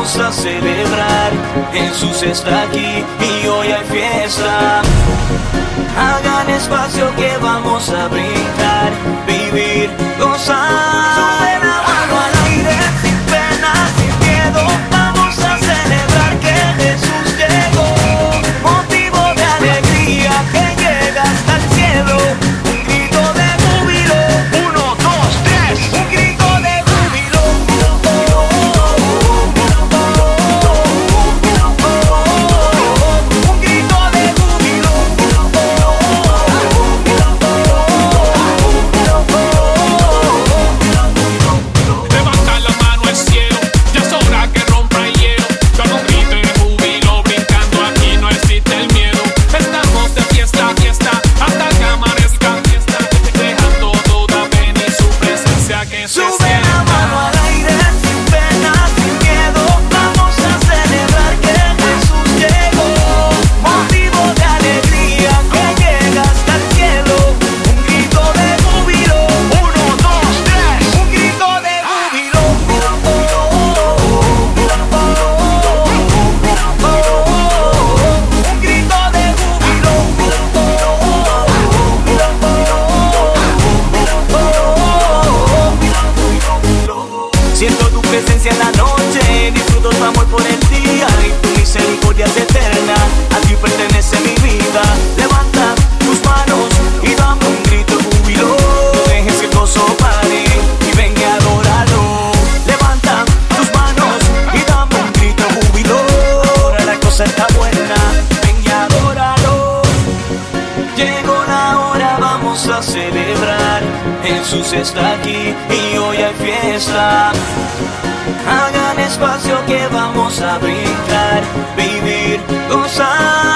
Vamos a celebrar. Jesús está aquí y hoy hay fiesta. Hagan espacio que vamos a brincar, vivir, gozar. Por el día y tu misericordia es eterna. A ti pertenece mi vida. Levanta tus manos y dame un grito de júbilo. Dejes que gozo pare y ven y adóralo. Levanta tus manos y dame un grito de. Ahora la cosa está buena, ven y adóralo. Llegó la hora, vamos a celebrar. Jesús está aquí y hoy hay fiesta. Hagan espacio que vamos a brincar, vivir, gozar.